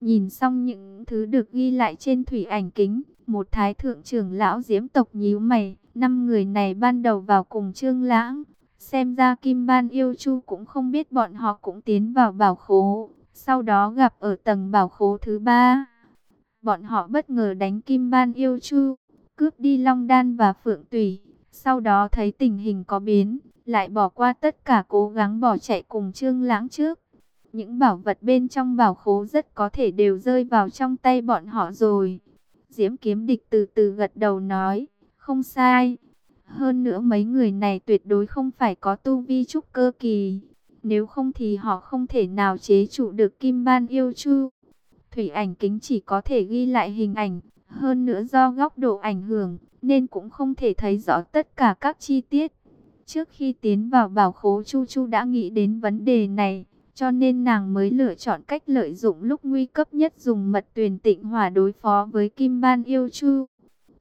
Nhìn xong những thứ được ghi lại trên thủy ảnh kính, một thái thượng trưởng lão diễm tộc nhíu mày, năm người này ban đầu vào cùng Trương Lãng, xem ra Kim Ban Yêu Chu cũng không biết bọn họ cũng tiến vào bảo khố, sau đó gặp ở tầng bảo khố thứ ba bọn họ bất ngờ đánh Kim Ban Yêu Chu, cướp đi Long Đan và Phượng Tùy. Sau đó thấy tình hình có biến, lại bỏ qua tất cả cố gắng bỏ chạy cùng Trương Lãng trước. Những bảo vật bên trong bảo khố rất có thể đều rơi vào trong tay bọn họ rồi. Diễm kiếm địch từ từ gật đầu nói, không sai. Hơn nữa mấy người này tuyệt đối không phải có tu vi trúc cơ kỳ. Nếu không thì họ không thể nào chế trụ được Kim Ban Yêu Chu. Thủy ảnh kính chỉ có thể ghi lại hình ảnh, hơn nữa do góc độ ảnh hưởng, nên cũng không thể thấy rõ tất cả các chi tiết. Trước khi tiến vào bảo khố Chu Chu đã nghĩ đến vấn đề này, cho nên nàng mới lựa chọn cách lợi dụng lúc nguy cấp nhất dùng mật tuyển tịnh hỏa đối phó với Kim Ban Yêu Chu.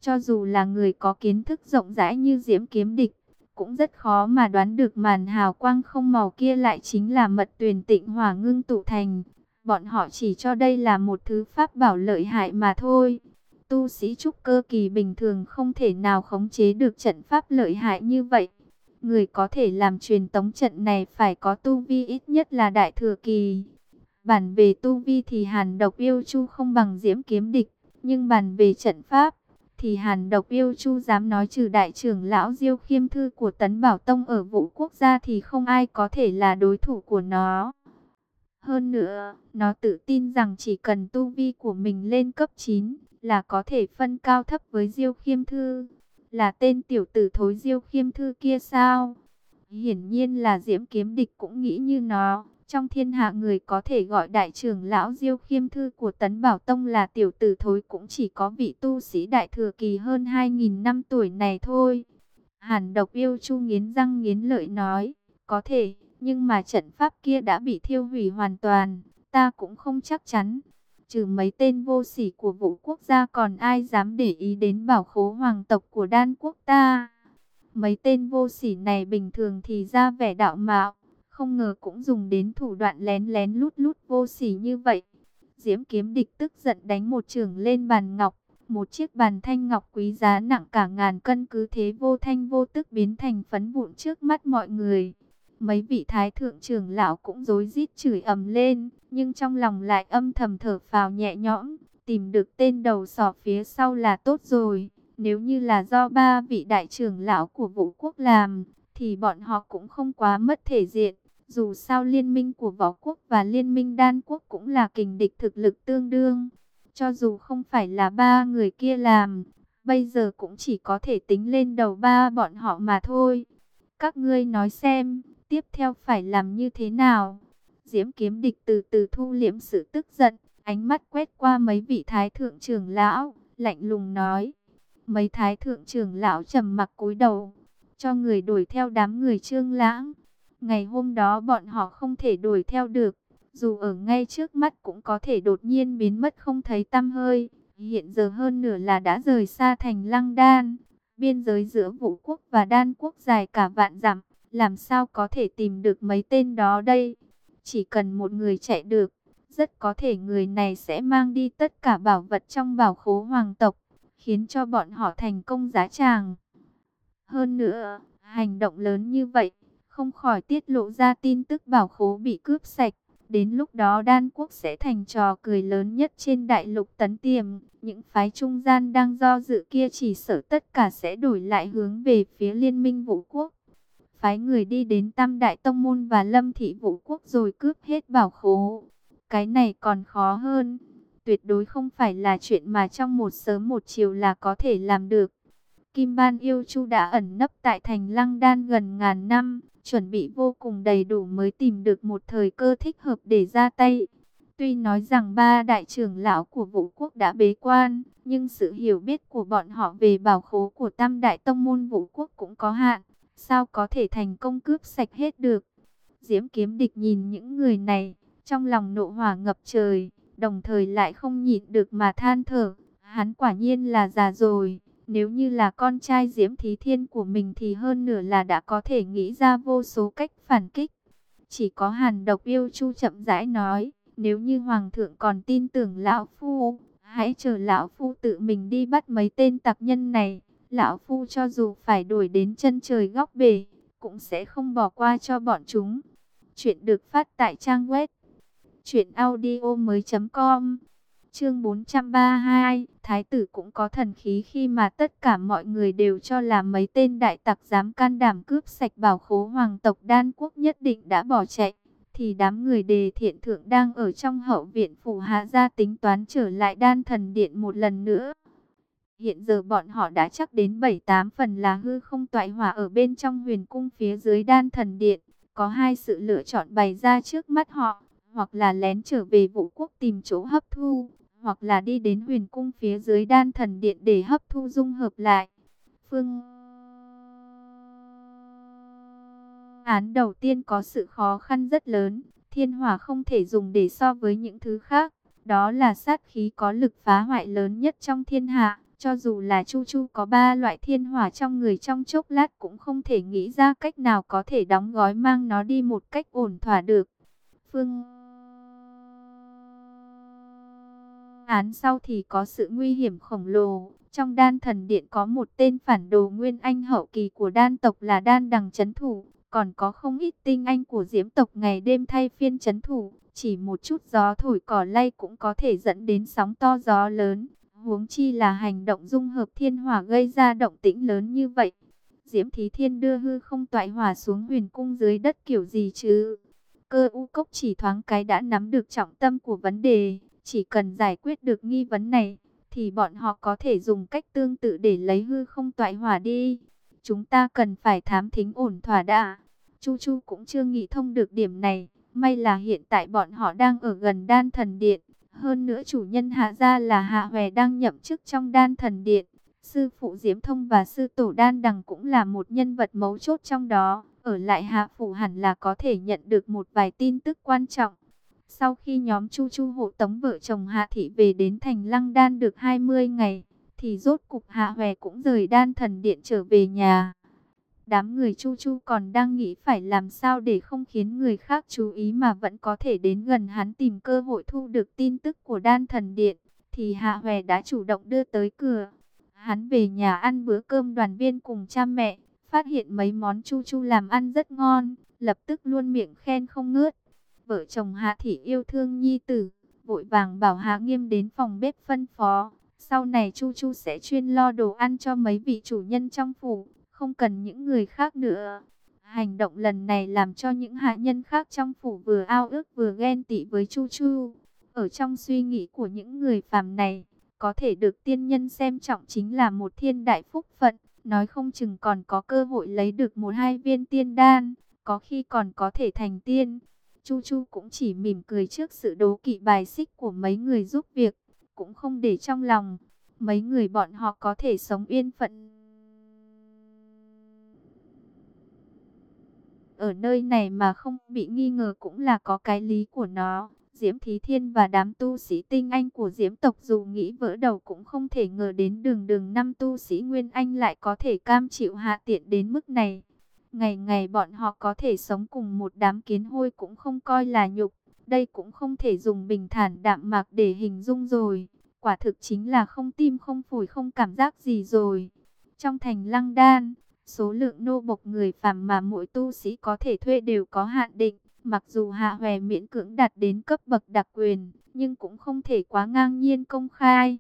Cho dù là người có kiến thức rộng rãi như Diễm Kiếm Địch, cũng rất khó mà đoán được màn hào quang không màu kia lại chính là mật tuyền tịnh hỏa ngưng tụ thành. Bọn họ chỉ cho đây là một thứ pháp bảo lợi hại mà thôi. Tu sĩ trúc cơ kỳ bình thường không thể nào khống chế được trận pháp lợi hại như vậy. Người có thể làm truyền tống trận này phải có tu vi ít nhất là đại thừa kỳ. Bản về tu vi thì hàn độc yêu chu không bằng diễm kiếm địch, nhưng bản về trận pháp, thì hàn độc yêu chu dám nói trừ đại trưởng lão diêu khiêm thư của tấn bảo tông ở vũ quốc gia thì không ai có thể là đối thủ của nó. Hơn nữa, nó tự tin rằng chỉ cần tu vi của mình lên cấp 9 là có thể phân cao thấp với diêu khiêm thư. Là tên tiểu tử thối diêu khiêm thư kia sao? Hiển nhiên là diễm kiếm địch cũng nghĩ như nó. Trong thiên hạ người có thể gọi đại trưởng lão Diêu Khiêm Thư của Tấn Bảo Tông là tiểu tử thối cũng chỉ có vị tu sĩ đại thừa kỳ hơn 2.000 năm tuổi này thôi. Hàn độc yêu chu nghiến răng nghiến lợi nói, có thể, nhưng mà trận pháp kia đã bị thiêu hủy hoàn toàn, ta cũng không chắc chắn. Trừ mấy tên vô sỉ của vũ quốc gia còn ai dám để ý đến bảo khố hoàng tộc của đan quốc ta. Mấy tên vô sỉ này bình thường thì ra vẻ đạo mạo không ngờ cũng dùng đến thủ đoạn lén lén lút lút vô sỉ như vậy. Diễm kiếm địch tức giận đánh một trường lên bàn ngọc. Một chiếc bàn thanh ngọc quý giá nặng cả ngàn cân cứ thế vô thanh vô tức biến thành phấn vụn trước mắt mọi người. Mấy vị thái thượng trưởng lão cũng rối rít chửi ầm lên, nhưng trong lòng lại âm thầm thở phào nhẹ nhõm, tìm được tên đầu sỏ phía sau là tốt rồi. Nếu như là do ba vị đại trưởng lão của vũ quốc làm, thì bọn họ cũng không quá mất thể diện. Dù sao liên minh của võ quốc và liên minh đan quốc cũng là kình địch thực lực tương đương. Cho dù không phải là ba người kia làm, bây giờ cũng chỉ có thể tính lên đầu ba bọn họ mà thôi. Các ngươi nói xem, tiếp theo phải làm như thế nào? Diễm kiếm địch từ từ thu liễm sự tức giận, ánh mắt quét qua mấy vị thái thượng trưởng lão, lạnh lùng nói. Mấy thái thượng trưởng lão trầm mặc cúi đầu, cho người đuổi theo đám người trương lãng. Ngày hôm đó bọn họ không thể đuổi theo được, dù ở ngay trước mắt cũng có thể đột nhiên biến mất không thấy tăm hơi. Hiện giờ hơn nửa là đã rời xa thành Lăng Đan, biên giới giữa Vũ quốc và Đan quốc dài cả vạn dặm, làm sao có thể tìm được mấy tên đó đây? Chỉ cần một người chạy được, rất có thể người này sẽ mang đi tất cả bảo vật trong bảo khố hoàng tộc, khiến cho bọn họ thành công giá tràng. Hơn nữa, hành động lớn như vậy, không khỏi tiết lộ ra tin tức bảo khố bị cướp sạch. Đến lúc đó đan quốc sẽ thành trò cười lớn nhất trên đại lục tấn tiềm. Những phái trung gian đang do dự kia chỉ sợ tất cả sẽ đổi lại hướng về phía liên minh vũ quốc. Phái người đi đến tam đại tông môn và lâm thị vũ quốc rồi cướp hết bảo khố. Cái này còn khó hơn. Tuyệt đối không phải là chuyện mà trong một sớm một chiều là có thể làm được. Kim Ban Yêu Chu đã ẩn nấp tại thành Lăng Đan gần ngàn năm, chuẩn bị vô cùng đầy đủ mới tìm được một thời cơ thích hợp để ra tay. Tuy nói rằng ba đại trưởng lão của vũ quốc đã bế quan, nhưng sự hiểu biết của bọn họ về bảo khố của tam đại tông môn vũ quốc cũng có hạn. Sao có thể thành công cướp sạch hết được? Diễm kiếm địch nhìn những người này, trong lòng nộ hỏa ngập trời, đồng thời lại không nhịn được mà than thở. Hắn quả nhiên là già rồi, nếu như là con trai Diễm Thí Thiên của mình thì hơn nửa là đã có thể nghĩ ra vô số cách phản kích. Chỉ có hàn độc yêu chu chậm rãi nói, nếu như Hoàng thượng còn tin tưởng Lão Phu, hãy chờ Lão Phu tự mình đi bắt mấy tên tặc nhân này. Lão Phu cho dù phải đuổi đến chân trời góc bể, cũng sẽ không bỏ qua cho bọn chúng. Chuyện được phát tại trang web chuyệnaudio mới.com Chương 432, Thái tử cũng có thần khí khi mà tất cả mọi người đều cho là mấy tên đại tặc dám can đảm cướp sạch bảo khố hoàng tộc đan quốc nhất định đã bỏ chạy. Thì đám người đề thiện thượng đang ở trong hậu viện phủ hạ ra tính toán trở lại đan thần điện một lần nữa. Hiện giờ bọn họ đã chắc đến 7-8 phần là hư không toại hỏa ở bên trong huyền cung phía dưới đan thần điện. Có hai sự lựa chọn bày ra trước mắt họ, hoặc là lén trở về vũ quốc tìm chỗ hấp thu, hoặc là đi đến huyền cung phía dưới đan thần điện để hấp thu dung hợp lại. Phương án đầu tiên có sự khó khăn rất lớn, thiên hỏa không thể dùng để so với những thứ khác, đó là sát khí có lực phá hoại lớn nhất trong thiên hạ, cho dù là Chu Chu có ba loại thiên hỏa trong người trong chốc lát cũng không thể nghĩ ra cách nào có thể đóng gói mang nó đi một cách ổn thỏa được. Phương án sau thì có sự nguy hiểm khổng lồ. Trong đan thần điện có một tên phản đồ nguyên anh hậu kỳ của đan tộc là đan đằng chấn thủ. Còn có không ít tinh anh của diễm tộc ngày đêm thay phiên chấn thủ. Chỉ một chút gió thổi cỏ lay cũng có thể dẫn đến sóng to gió lớn. Huống chi là hành động dung hợp thiên hỏa gây ra động tĩnh lớn như vậy. Diễm Thí Thiên đưa hư không toại hỏa xuống huyền cung dưới đất kiểu gì chứ? Cơ u cốc chỉ thoáng cái đã nắm được trọng tâm của vấn đề. Chỉ cần giải quyết được nghi vấn này, thì bọn họ có thể dùng cách tương tự để lấy hư không toại hỏa đi. Chúng ta cần phải thám thính ổn thỏa đã. Chu Chu cũng chưa nghĩ thông được điểm này. May là hiện tại bọn họ đang ở gần đan thần điện. Hơn nữa chủ nhân hạ gia là hạ hòe đang nhậm chức trong đan thần điện. Sư phụ Diễm Thông và sư tổ đan đằng cũng là một nhân vật mấu chốt trong đó. Ở lại hạ phủ hẳn là có thể nhận được một vài tin tức quan trọng. Sau khi nhóm Chu Chu hộ tống vợ chồng Hạ Thị về đến thành Lăng Đan được 20 ngày, thì rốt cục Hạ Hòe cũng rời đan thần điện trở về nhà. Đám người Chu Chu còn đang nghĩ phải làm sao để không khiến người khác chú ý mà vẫn có thể đến gần hắn tìm cơ hội thu được tin tức của đan thần điện, thì Hạ Hòe đã chủ động đưa tới cửa. Hắn về nhà ăn bữa cơm đoàn viên cùng cha mẹ, phát hiện mấy món Chu Chu làm ăn rất ngon, lập tức luôn miệng khen không ngớt. Vợ chồng Hạ Thị yêu thương nhi tử, vội vàng bảo Hạ Nghiêm đến phòng bếp phân phó. Sau này Chu Chu sẽ chuyên lo đồ ăn cho mấy vị chủ nhân trong phủ, không cần những người khác nữa. Hành động lần này làm cho những hạ nhân khác trong phủ vừa ao ước vừa ghen tị với Chu Chu. Ở trong suy nghĩ của những người phàm này, có thể được tiên nhân xem trọng chính là một thiên đại phúc phận, nói không chừng còn có cơ hội lấy được một hai viên tiên đan, có khi còn có thể thành tiên. Chu Chu cũng chỉ mỉm cười trước sự đố kỵ bài xích của mấy người giúp việc, cũng không để trong lòng. Mấy người bọn họ có thể sống yên phận. Ở nơi này mà không bị nghi ngờ cũng là có cái lý của nó. Diễm Thí Thiên và đám tu sĩ tinh anh của Diễm tộc dù nghĩ vỡ đầu cũng không thể ngờ đến đường đường năm tu sĩ Nguyên Anh lại có thể cam chịu hạ tiện đến mức này. Ngày ngày bọn họ có thể sống cùng một đám kiến hôi cũng không coi là nhục. Đây cũng không thể dùng bình thản đạm mạc để hình dung rồi. Quả thực chính là không tim không phổi không cảm giác gì rồi. Trong thành lăng đan, số lượng nô bộc người phàm mà mỗi tu sĩ có thể thuê đều có hạn định. Mặc dù hạ hòe miễn cưỡng đạt đến cấp bậc đặc quyền, nhưng cũng không thể quá ngang nhiên công khai.